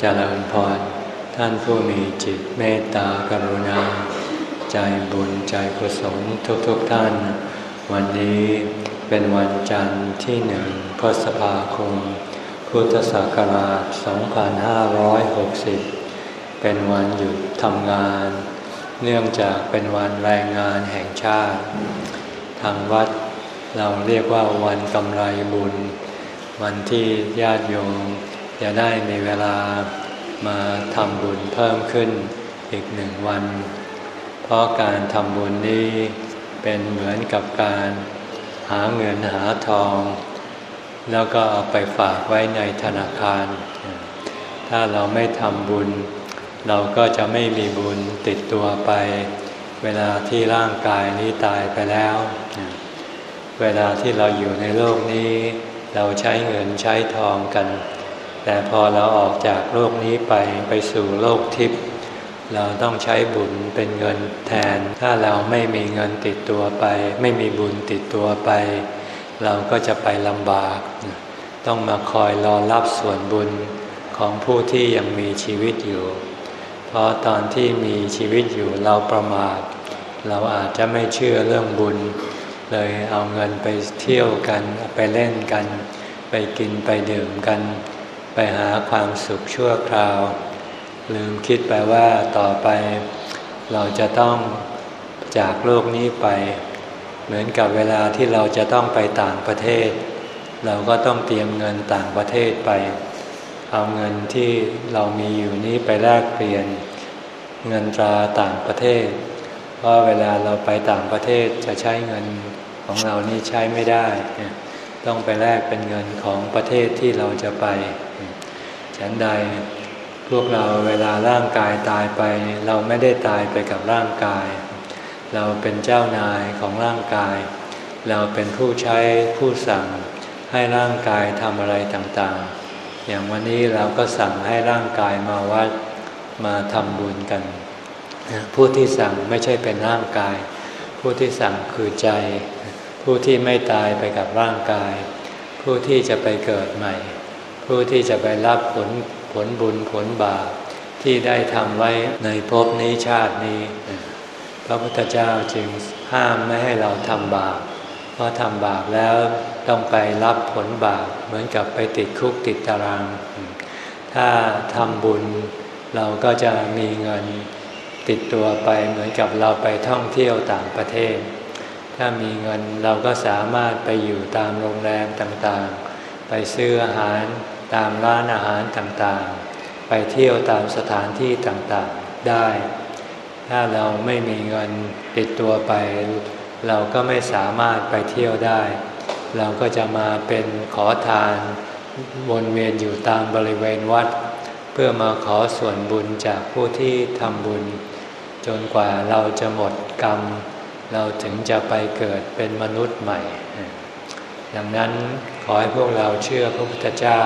เจริญพร ท่านผู้มีจิตเมตตากรุณา ใจบุญใจกุศลทุกๆทท่าน วันนี้เป็นวันจันทร์ที่หนึ่งพฤษภาคม พุทธศักราช 2560 เป็นวันหยุดทำงาน เนื่องจากเป็นวันแรงงานแห่งชาติ ทางวัดเราเรียกว่าวันกำไรบุญ วันที่ญาติโยม จะได้มีเวลามาทำบุญเพิ่มขึ้นอีกหนึ่งวัน เพราะการทำบุญนี้เป็นเหมือนกับการหาเงินหาทอง แล้วก็เอาไปฝากไว้ในธนาคาร ถ้าเราไม่ทำบุญ เราก็จะไม่มีบุญติดตัวไป เวลาที่ร่างกายนี้ตายไปแล้ว เวลาที่เราอยู่ในโลกนี้ เราใช้เงินใช้ทองกัน แต่พอเราออกจากโลกนี้ไปไปสู่โลกทิพย์เราต้องใช้บุญเป็นเงินแทน ถ้าเราไม่มีเงินติดตัวไป ไม่มีบุญติดตัวไป เราก็จะไปลำบาก ต้องมาคอยรอรับส่วนบุญของผู้ที่ยังมีชีวิตอยู่ เพราะตอนที่มีชีวิตอยู่เราประมาท เราอาจจะไม่เชื่อเรื่องบุญ เลยเอาเงินไปเที่ยวกันไปเล่นกัน ไปกินไปดื่มกัน ไปหาความสุขชั่วคราว ลืมคิดไปว่าต่อไปเราจะต้องจากโลกนี้ไป เหมือนกับเวลาที่เราจะต้องไปต่างประเทศ เราก็ต้องเตรียมเงินต่างประเทศไป เอาเงินที่เรามีอยู่นี้ไปแลกเปลี่ยน เงินตราต่างประเทศ เพราะเวลาเราไปต่างประเทศจะใช้เงินของเรานี่ใช้ไม่ได้ ต้องไปแลกเป็นเงินของประเทศที่เราจะไป ฉันใดพวกเราเวลาร่างกายตายไป เราไม่ได้ตายไปกับร่างกาย เราเป็นเจ้านายของร่างกาย เราเป็นผู้ใช้ผู้สั่งให้ร่างกายทำอะไรต่างๆ อย่างวันนี้เราก็สั่งให้ร่างกายมาวัดมาทำบุญกัน ผู้ที่สั่งไม่ใช่เป็นร่างกาย ผู้ที่สั่งคือใจ ผู้ที่ไม่ตายไปกับร่างกาย ผู้ที่จะไปเกิดใหม่ ผู้ที่จะไปรับผลผลบุญผลบาปที่ได้ทำไว้ในภพนี้ชาตินี้ พระพุทธเจ้าจึงห้ามไม่ให้เราทำบาปเพราะทำบาปแล้วต้องไปรับผลบาปเหมือนกับไปติดคุกติดตาราง ถ้าทำบุญเราก็จะมีเงินติดตัวไปเหมือนกับเราไปท่องเที่ยวต่างประเทศ ถ้ามีเงินเราก็สามารถไปอยู่ตามโรงแรมต่างๆ ไปซื้ออาหารตามร้านอาหารต่างๆ ไปเที่ยวตามสถานที่ต่างๆได้ ถ้าเราไม่มีเงินติดตัวไป เราก็ไม่สามารถไปเที่ยวได้ เราก็จะมาเป็นขอทานวนเวียนอยู่ตามบริเวณวัด เพื่อมาขอส่วนบุญจากผู้ที่ทำบุญ จนกว่าเราจะหมดกรรม เราถึงจะไปเกิดเป็นมนุษย์ใหม่ ดังนั้นขอให้พวกเราเชื่อพระพุทธเจ้า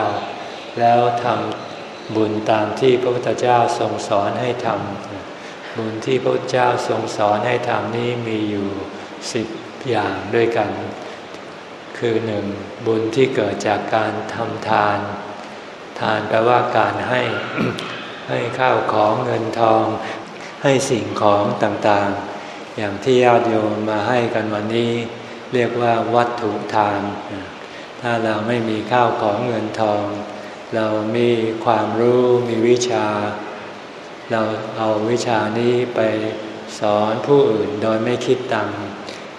แล้วทำบุญตามที่พระพุทธเจ้าทรงสอนให้ทำบุญที่พระพุทธเจ้าทรงสอนให้ทำนี้มีอยู่สิบอย่างด้วยกัน คือหนึ่งบุญที่เกิดจากการทำทาน ทานแปลว่าการให้ให้ข้าวของเงินทอง ให้สิ่งของต่างๆ อย่างที่ญาติโยมมาให้กันวันนี้ เรียกว่าวัตถุทาน ถ้าเราไม่มีข้าวของเงินทอง เรามีความรู้มีวิชา เราเอาวิชานี้ไปสอนผู้อื่นโดยไม่คิดตัง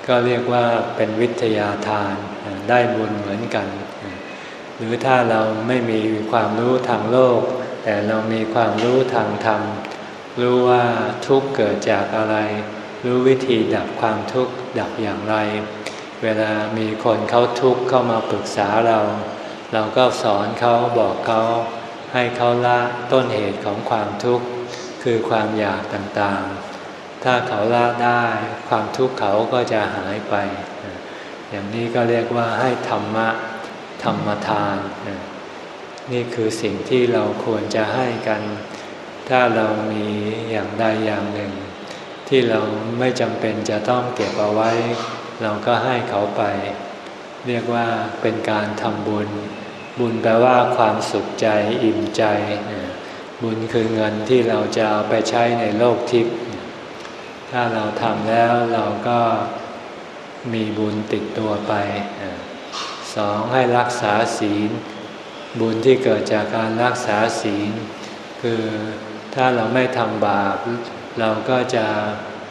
ก็เรียกว่าเป็นวิทยาทานได้บุญเหมือนกัน หรือถ้าเราไม่มีความรู้ทางโลก แต่เรามีความรู้ทางธรรมรู้ว่าทุกเกิดจากอะไร รู้วิธีดับความทุกข์ดับอย่างไร เวลามีคนเขาทุกข์เข้ามาปรึกษาเรา เราก็สอนเขาบอกเขาให้เขาละต้นเหตุของความทุกข์คือความอยากต่างๆ ถ้าเขาละได้ความทุกข์เขาก็จะหายไป อย่างนี้ก็เรียกว่าให้ธรรมะธรรมทาน นี่คือสิ่งที่เราควรจะให้กัน ถ้าเรามีอย่างใดอย่างหนึ่ง ที่เราไม่จำเป็นจะต้องเก็บเอาไว้ เราก็ให้เขาไป เรียกว่าเป็นการทำบุญ บุญแปลว่าความสุขใจอิ่มใจ บุญคือเงินที่เราจะเอาไปใช้ในโลกทิพย์ถ้าเราทำแล้วเราก็มีบุญติดตัวไปสองให้รักษาศีล บุญที่เกิดจากการรักษาศีล คือถ้าเราไม่ทำบาป เราก็จะ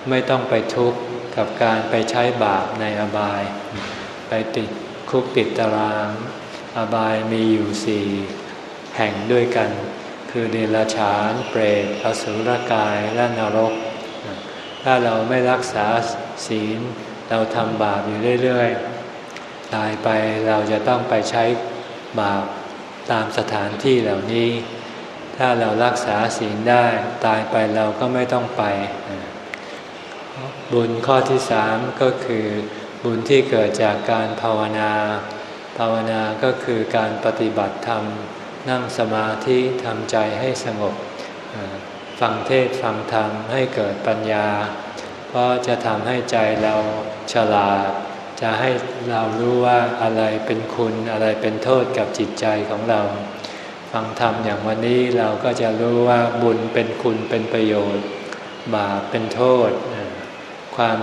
ไม่ต้องไปทุกข์กับการไปใช้บาปในอบาย ไปติดคุกติดตาราง อบายมีอยู่สี่แห่งด้วยกัน คือเดรัจฉาน เปรตอสุรกายและนรก ถ้าเราไม่รักษาศีล เราทำบาปอยู่เรื่อยๆ ตายไปเราจะต้องไปใช้บาปตามสถานที่เหล่านี้ ถ้าเรารักษาศีลได้ตายไปเราก็ไม่ต้องไป บุญข้อที่สามก็คือบุญที่เกิดจากการภาวนา ภาวนาก็คือการปฏิบัติธรรม นั่งสมาธิทำใจให้สงบ ฟังเทศฟังธรรมให้เกิดปัญญา เพราะจะทำให้ใจเราฉลาด จะให้เรารู้ว่าอะไรเป็นคุณอะไรเป็นโทษกับจิตใจของเรา ฟังธรรมอย่างวันนี้เราก็จะรู้ว่าบุญเป็นคุณเป็นประโยชน์ บาปเป็นโทษ ความ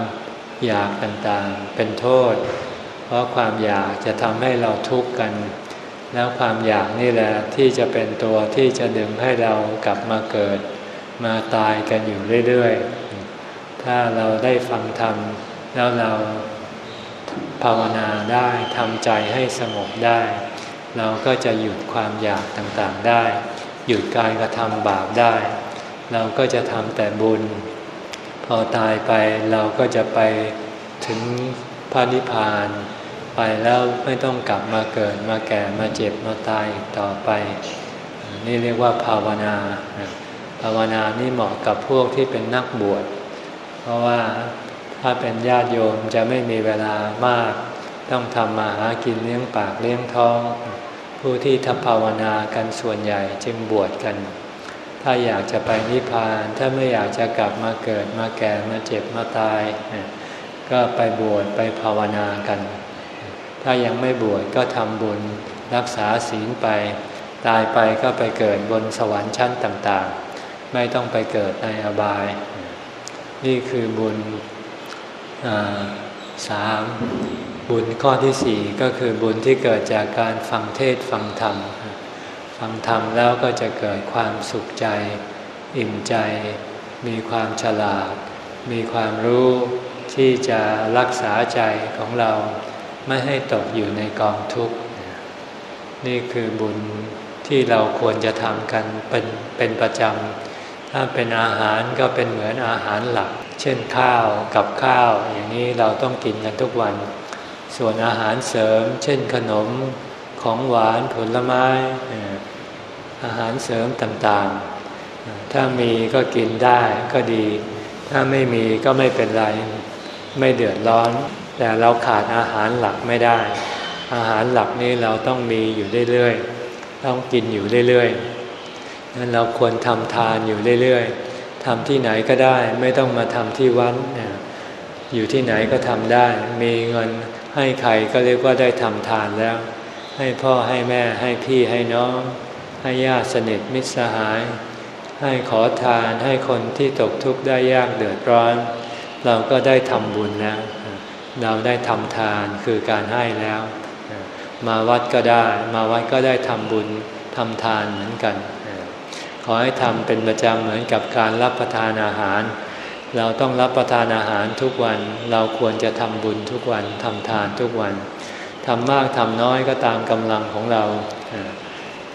อยากต่างๆเป็นโทษ เพราะความอยากจะทำให้เราทุกข์กัน แล้วความอยากนี่แหละที่จะเป็นตัวที่จะดึงให้เรากลับมาเกิด มาตายกันอยู่เรื่อยๆ ถ้าเราได้ฟังธรรมแล้วเราภาวนาได้ทำใจให้สงบได้ เราก็จะหยุดความอยากต่างๆได้ หยุดการกระทำบาปได้ เราก็จะทำแต่บุญ พอตายไปเราก็จะไปถึงพระนิพพาน ไปแล้วไม่ต้องกลับมาเกิดมาแก่มาเจ็บมาตายต่อไป นี่เรียกว่าภาวนา ภาวนานี่เหมาะกับพวกที่เป็นนักบวช เพราะว่าถ้าเป็นญาติโยมจะไม่มีเวลามาก ต้องทำมาหากินเลี้ยงปากเลี้ยงท้อง ผู้ที่ทำภาวนากันส่วนใหญ่จึงบวชกัน ถ้าอยากจะไปนิพพาน ถ้าไม่อยากจะกลับมาเกิดมาแก่มาเจ็บมาตาย ก็ไปบวชไปภาวนากัน ถ้ายังไม่บวชก็ทำบุญรักษาศีลไป ตายไปก็ไปเกิดบนสวรรค์ชั้นต่างๆ ไม่ต้องไปเกิดในอบาย นี่คือบุญสาม บุญข้อที่สี่ก็คือบุญที่เกิดจากการฟังเทศฟังธรรม ฟังธรรมแล้วก็จะเกิดความสุขใจ อิ่มใจ มีความฉลาด มีความรู้ที่จะรักษาใจของเราไม่ให้ตกอยู่ในกองทุกข์ นี่คือบุญที่เราควรจะทำกันเป็นเป็นประจำ ถ้าเป็นอาหารก็เป็นเหมือนอาหารหลัก เช่นข้าวกับข้าว อย่างนี้เราต้องกินกันทุกวัน ส่วนอาหารเสริม เช่นขนมของหวานผลไม้อาหารเสริมต่างๆ ถ้ามีก็กินได้ก็ดี ถ้าไม่มีก็ไม่เป็นไร ไม่เดือดร้อน แต่เราขาดอาหารหลักไม่ได้ อาหารหลักนี้เราต้องมีอยู่เรื่อยๆ ต้องกินอยู่เรื่อยๆนั้นเราควรทำทานอยู่เรื่อยๆทำที่ไหนก็ได้ ไม่ต้องมาทำที่วัดอยู่ที่ไหนก็ทำได้ มีเงิน ให้ใครก็เรียกว่าได้ทำทานแล้ว ให้พ่อให้แม่ให้พี่ให้น้อง ให้ญาติสนิทมิตรสหาย ให้ขอทานให้คนที่ตกทุกข์ได้ยากเดือดร้อน เราก็ได้ทำบุญแล้วเราได้ทำทานคือการให้แล้ว มาวัดก็ได้มาวัดก็ได้ทำบุญทำทานเหมือนกัน ขอให้ทำเป็นประจำเหมือนกับการรับประทานอาหาร เราต้องรับประทานอาหารทุกวัน เราควรจะทำบุญทุกวันทำทานทุกวันทำมากทำน้อยก็ตามกำลังของเรา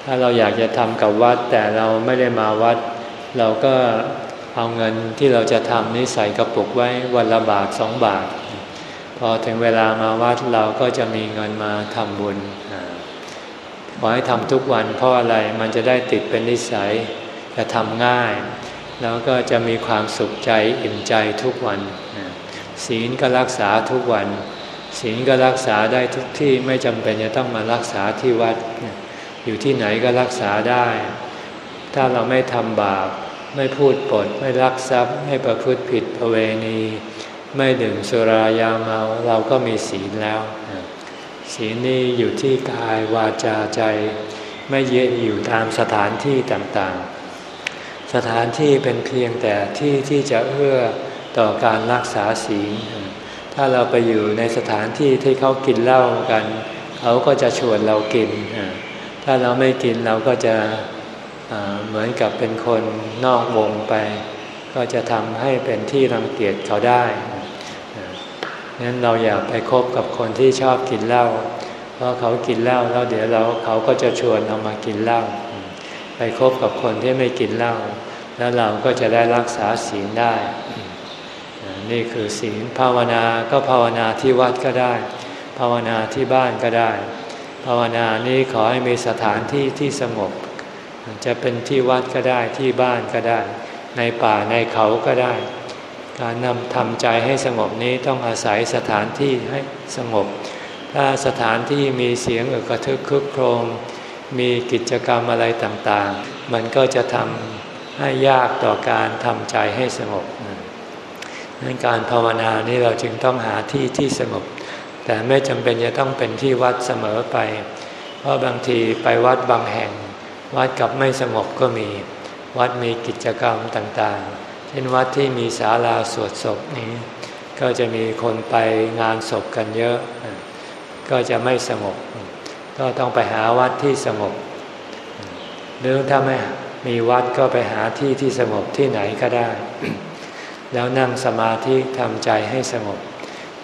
ถ้าเราอยากจะทำกับวัด แต่เราไม่ได้มาวัด เราก็เอาเงินที่เราจะทำนี้ใส่กระปุกไว้วันละบาทสองบาท พอถึงเวลามาวัดเราก็จะมีเงินมาทำบุญขอให้ทำทุกวันเพราะอะไรมันจะได้ติดเป็นนิสัยจะทำง่าย แล้วก็จะมีความสุขใจอิ่มใจทุกวัน ศีลก็รักษาทุกวัน ศีลก็รักษาได้ทุกที่ไม่จำเป็นจะต้องมารักษาที่วัด อยู่ที่ไหนก็รักษาได้ ถ้าเราไม่ทำบาป ไม่พูดปด ไม่รักทรัพย์ ไม่ประพฤติผิดประเวณี ไม่ดื่มสุรายาเมาเราก็มีศีลแล้ว ศีลนี้อยู่ที่กายวาจาใจ ไม่เย็นอยู่ตามสถานที่ต่าง สถานที่เป็นเพียงแต่ที่ที่จะเอื้อต่อการรักษาศีล ถ้าเราไปอยู่ในสถานที่ที่เขากินเหล้ากัน เขาก็จะชวนเรากิน ถ้าเราไม่กินเราก็จะเหมือนกับเป็นคนนอกวงไป ก็จะทำให้เป็นที่รังเกียจเขาได้นั้นเราอย่าไปคบกับคนที่ชอบกินเหล้า เพราะเขากินเหล้าแล้วเดี๋ยวเราเขาก็จะชวนเรามากินเหล้า ไปคบกับคนที่ไม่กินเหล้า แล้วเราก็จะได้รักษาศีลได้ นี่คือศีลภาวนาก็ภาวนาที่วัดก็ได้ ภาวนาที่บ้านก็ได้ ภาวนานี้ขอให้มีสถานที่ที่สงบ จะเป็นที่วัดก็ได้ที่บ้านก็ได้ ในป่าในเขาก็ได้ การนำทำใจให้สงบนี้ต้องอาศัยสถานที่ให้สงบ ถ้าสถานที่มีเสียงอึกระทึกคึกโครมมีกิจกรรมอะไรต่างๆ มันก็จะทำ ให้ยากต่อการทำใจให้สงบในการภาวนานี้เราจึงต้องหาที่ที่สงบ แต่ไม่จำเป็นจะต้องเป็นที่วัดเสมอไป เพราะบางทีไปวัดบางแห่ง วัดกับไม่สงบก็มี วัดมีกิจกรรมต่างๆ เช่นวัดที่มีศาลาสวดศพนี้ ก็จะมีคนไปงานศพกันเยอะ ก็จะไม่สงบ ก็ต้องไปหาวัดที่สงบ หรือถ้าไม่ มีวัดก็ไปหาที่ที่สงบที่ไหนก็ได้ แล้วนั่งสมาธิทำใจให้สงบ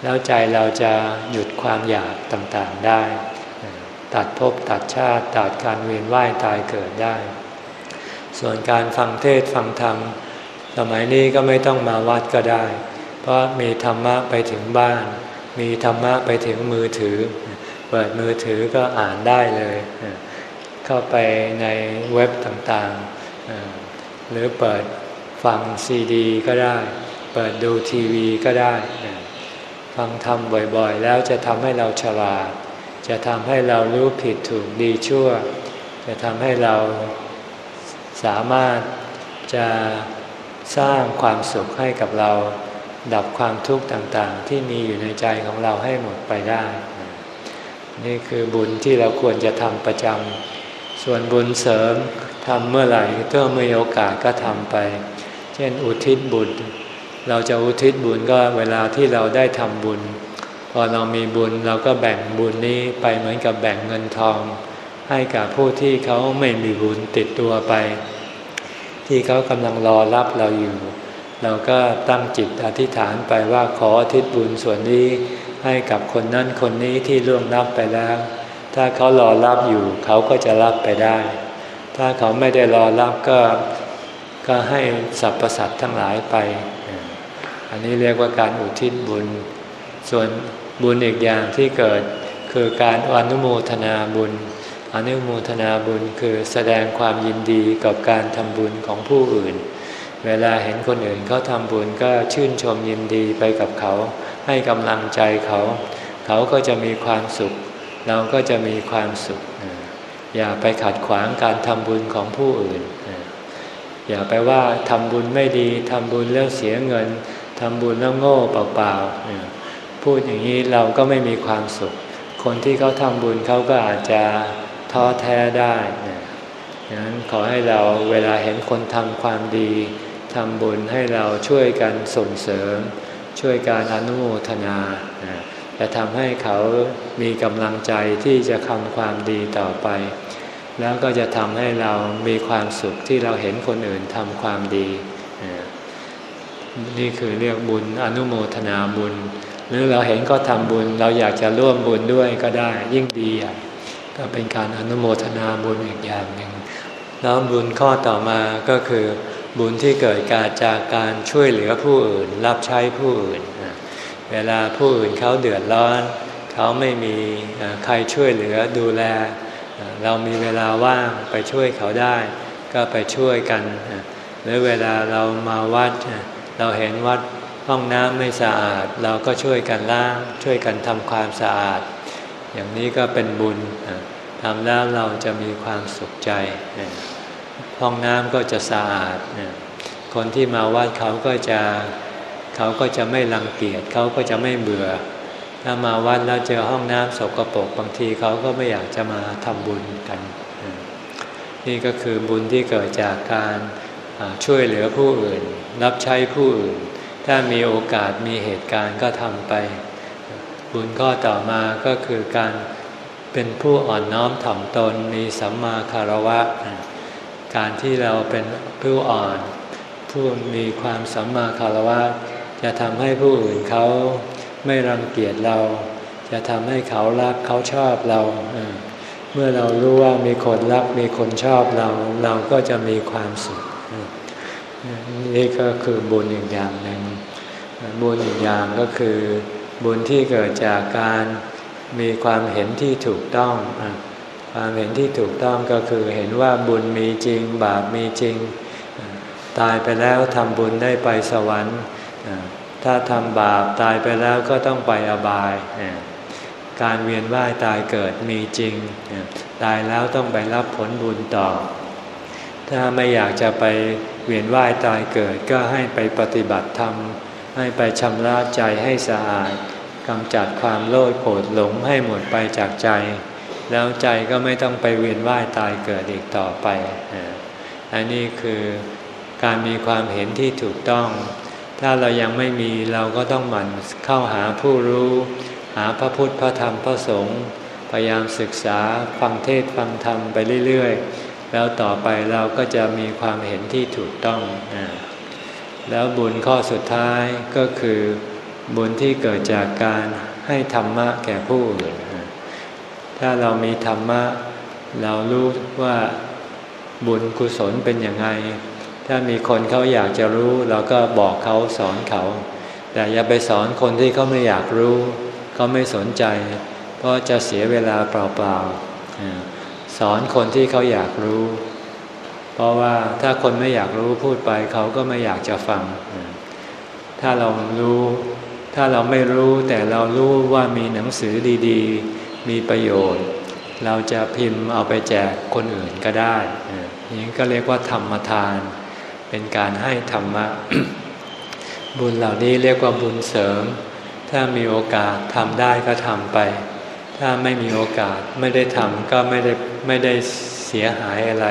แล้วใจเราจะหยุดความอยากต่างๆได้ ตัดภพตัดชาติตัดการเวียนว่ายตายเกิดได้ ส่วนการฟังเทศฟังธรรมสมัยนี้ก็ไม่ต้องมาวัดก็ได้ เพราะมีธรรมะไปถึงบ้าน มีธรรมะไปถึงมือถือ เปิดมือถือก็อ่านได้เลย เข้าไปในเว็บต่างๆ หรือเปิดฟังซีดี ก็ได้ เปิดดูทีวีก็ได้ ฟังทำบ่อยๆ แล้วจะทำให้เราฉลาด จะทำให้เรารู้ผิดถูกดีชั่ว จะทำให้เราสามารถจะสร้างความสุขให้กับเรา ดับความทุกข์ต่างๆ ที่มีอยู่ในใจของเราให้หมดไปได้ นี่คือบุญที่เราควรจะทำประจำ ส่วนบุญเสริมทำเมื่อไหร่เมื่อมีโอกาสก็ทำไป เช่นอุทิศบุญ เราจะอุทิศบุญก็เวลาที่เราได้ทำบุญ พอเรามีบุญเราก็แบ่งบุญนี้ไปเหมือนกับแบ่งเงินทอง ให้กับผู้ที่เขาไม่มีบุญติดตัวไป ที่เขากำลังรอรับเราอยู่ เราก็ตั้งจิตอธิษฐานไปว่าขออทิศบุญส่วนนี้ให้กับคนนั้นคนนี้ที่ล่วงรับไปแล้ว ถ้าเขารอรับอยู่เขาก็จะรับไปได้ ถ้าเขาไม่ได้รอรับก็ก็ให้สรรพสัตว์ทั้งหลายไป อันนี้เรียกว่าการอุทิศบุญ ส่วนบุญอีกอย่างที่เกิดคือการอนุโมทนาบุญ อนุโมทนาบุญคือแสดงความยินดีกับการทำบุญของผู้อื่น เวลาเห็นคนอื่นเขาทำบุญก็ชื่นชมยินดีไปกับเขา ให้กำลังใจเขา เขาก็จะมีความสุข เราก็จะมีความสุข อย่าไปขัดขวางการทำบุญของผู้อื่น อย่าไปว่าทำบุญไม่ดีทำบุญแล้วเสียเงินทำบุญแล้วโง่เปล่าๆพูดอย่างนี้เราก็ไม่มีความสุข คนที่เขาทำบุญเขาก็อาจจะท้อแท้ได้ดังนั้นขอให้เราเวลาเห็นคนทำความดีทำบุญให้เราช่วยกันส่งเสริม ช่วยการอนุโมทนา จะทำให้เขามีกำลังใจที่จะทำความดีต่อไป แล้วก็จะทำให้เรามีความสุขที่เราเห็นคนอื่นทำความดี นี่คือเรียกบุญอนุโมทนาบุญ หรือเราเห็นก็ทำบุญ เราอยากจะร่วมบุญด้วยก็ได้ยิ่งดีอะก็เป็นการอนุโมทนาบุญอีกอย่างหนึ่งแล้วบุญข้อต่อมาก็คือ บุญที่เกิดการจากการช่วยเหลือผู้อื่น รับใช้ผู้อื่น เวลาผู้อื่นเขาเดือดร้อน เขาไม่มีใครช่วยเหลือดูแล เรามีเวลาว่างไปช่วยเขาได้ ก็ไปช่วยกัน หรือเวลาเรามาวัด เราเห็นวัดห้องน้ำไม่สะอาด เราก็ช่วยกันล้าง ช่วยกันทำความสะอาด อย่างนี้ก็เป็นบุญทำแล้วเราจะมีความสุขใจ ห้องน้ำก็จะสะอาด คนที่มาวัดเขาก็จะ เขาก็จะไม่รังเกียจเขาก็จะไม่เบื่อ ถ้ามาวัดแล้วเจอห้องน้ำสกปรกบางทีเขาก็ไม่อยากจะมาทำบุญกัน นี่ก็คือบุญที่เกิดจากการช่วยเหลือผู้อื่น รับใช้ผู้อื่น ถ้ามีโอกาสมีเหตุการณ์ก็ทำไป บุญข้อต่อมาก็คือการเป็นผู้อ่อนน้อมถ่อมตนมีสัมมาคารวะ การที่เราเป็นผู้อ่อน ผู้มีความสัมมาคารวะ จะทำให้ผู้อื่นเขาไม่รังเกียจเรา จะทำให้เขารักเขาชอบเรา เมื่อเรารู้ว่ามีคนรักมีคนชอบเรา เราก็จะมีความสุข นี่ก็คือบุญอีกอย่างหนึ่งบุญอีกอย่างก็คือบุญที่เกิดจากการมีความเห็นที่ถูกต้อง ความเห็นที่ถูกต้องก็คือเห็นว่าบุญมีจริง บาปมีจริง ตายไปแล้วทำบุญได้ไปสวรรค์ ถ้าทำบาปตายไปแล้วก็ต้องไปอบาย การเวียนว่ายตายเกิดมีจริง ตายแล้วต้องไปรับผลบุญต่อ ถ้าไม่อยากจะไปเวียนว่ายตายเกิดก็ให้ไปปฏิบัติธรรม ให้ไปชำระใจให้สะอาดกำจัดความโลภโกรธหลงให้หมดไปจากใจ แล้วใจก็ไม่ต้องไปเวียนว่ายตายเกิดอีกต่อไป อันนี้คือการมีความเห็นที่ถูกต้อง ถ้าเรายังไม่มีเราก็ต้องหมั่นเข้าหาผู้รู้ หาพระพุทธพระธรรมพระสงฆ์พยายามศึกษาฟังเทศฟังธรรมไปเรื่อยๆ แล้วต่อไปเราก็จะมีความเห็นที่ถูกต้องแล้วบุญข้อสุดท้ายก็คือบุญที่เกิดจากการให้ธรรมะแก่ผู้อื่น ถ้าเรามีธรรมะ เรารู้ว่าบุญกุศลเป็นยังไง ถ้ามีคนเขาอยากจะรู้เราก็บอกเขาสอนเขา แต่อย่าไปสอนคนที่เขาไม่อยากรู้เขาไม่สนใจ เพราะจะเสียเวลาเปล่าๆสอนคนที่เขาอยากรู้ เพราะว่าถ้าคนไม่อยากรู้พูดไปเขาก็ไม่อยากจะฟัง ถ้าเรารู้ ถ้าเราไม่รู้แต่เรารู้ว่ามีหนังสือดีๆ มีประโยชน์ เราจะพิมพ์เอาไปแจกคนอื่นก็ได้นี้ก็เรียกว่าธรรมทาน เป็นการให้ธรรมะ บุญเหล่านี้เรียกว่าบุญเสริม ถ้ามีโอกาสทำได้ก็ทำไป ถ้าไม่มีโอกาสไม่ได้ทำก็ไม่ได้ไม่ได้เสียหายอะไร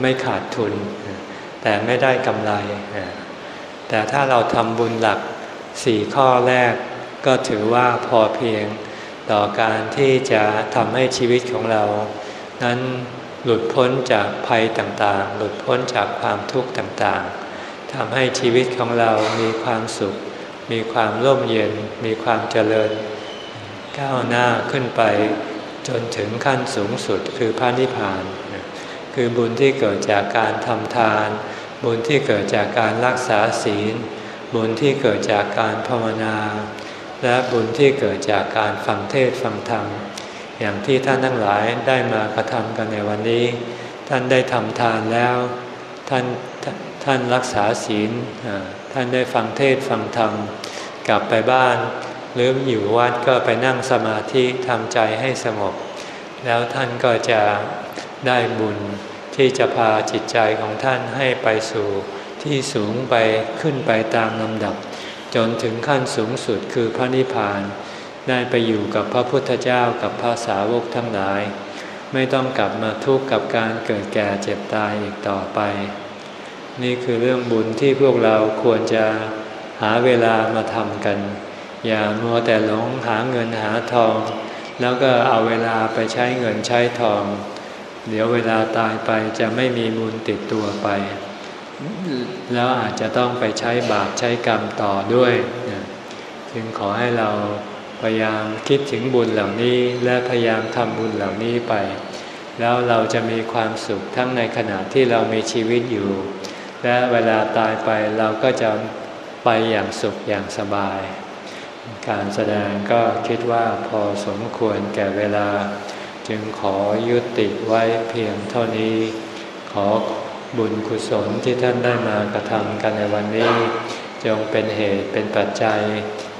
ไม่ขาดทุน แต่ไม่ได้กำไร แต่ถ้าเราทำบุญหลักสี่ข้อแรก ก็ถือว่าพอเพียงต่อการที่จะทำให้ชีวิตของเรา นั้น หลุดพ้นจากภัยต่างๆ หลุดพ้นจากความทุกข์ต่างๆทำให้ชีวิตของเรามีความสุข มีความร่มเย็น มีความเจริญ ก้าวหน้าขึ้นไปจนถึงขั้นสูงสุดคือพระนิพพาน คือบุญที่เกิดจากการทำทาน บุญที่เกิดจากการรักษาศีล บุญที่เกิดจากการภาวนา และบุญที่เกิดจากการฟังเทศฟังธรรม อย่างที่ท่านทั้งหลายได้มากระทำกันในวันนี้ ท่านได้ทำทานแล้ว ท่านท่านรักษาศีลท่านได้ฟังเทศฟังธรรม กลับไปบ้าน หรืออยู่วัดก็ไปนั่งสมาธิทำใจให้สงบ แล้วท่านก็จะได้บุญที่จะพาจิตใจของท่านให้ไปสู่ที่สูงไปขึ้นไปตามลำดับ จนถึงขั้นสูงสุดคือพระนิพพาน ได้ไปอยู่กับพระพุทธเจ้ากับพระสาวกทั้งหลาย ไม่ต้องกลับมาทุกข์กับการเกิดแก่เจ็บตายอีกต่อไป นี่คือเรื่องบุญที่พวกเราควรจะหาเวลามาทำกัน อย่ามัวแต่หลงหาเงินหาทอง แล้วก็เอาเวลาไปใช้เงินใช้ทอง เดี๋ยวเวลาตายไปจะไม่มีบุญติดตัวไป แล้วอาจจะต้องไปใช้บาปใช้กรรมต่อด้วย จึงขอให้เรา พยายามคิดถึงบุญเหล่านี้และพยายามทำบุญเหล่านี้ไป แล้วเราจะมีความสุขทั้งในขณะที่เรามีชีวิตอยู่ และเวลาตายไปเราก็จะไปอย่างสุขอย่างสบาย การแสดงก็คิดว่าพอสมควรแก่เวลา จึงขอยุติไว้เพียงเท่านี้ ขอบุญกุศลที่ท่านได้มากระทำกันในวันนี้ จงเป็นเหตุเป็นปัจจัย